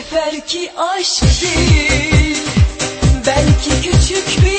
seferki aşk değil Belki küçük bir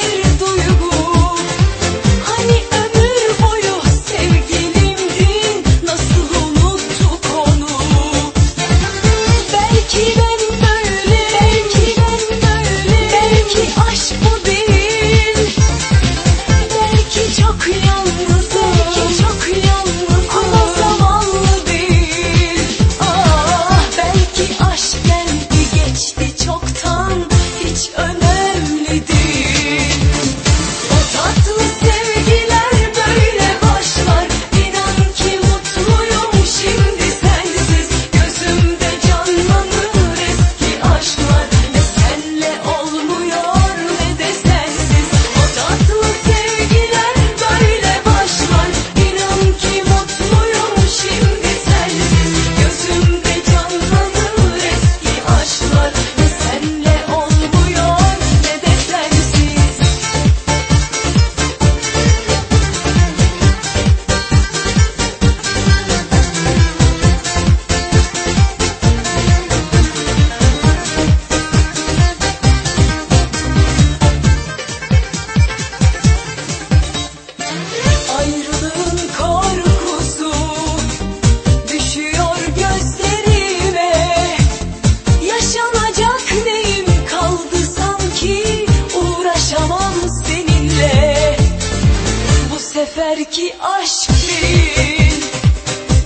seferki aşk değil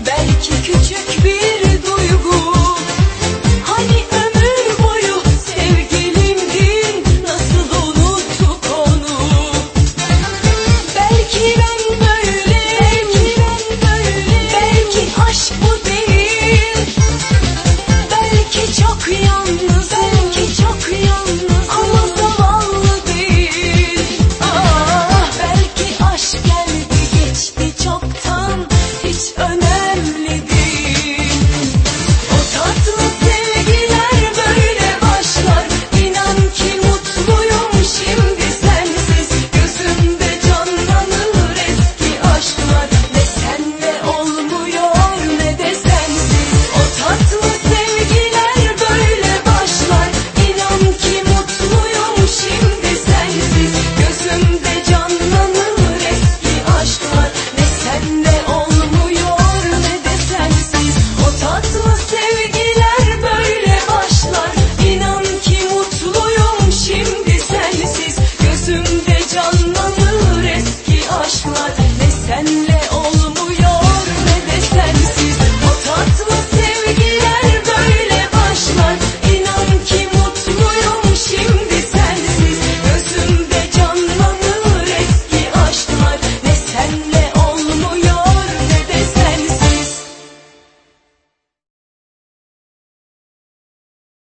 Belki küçük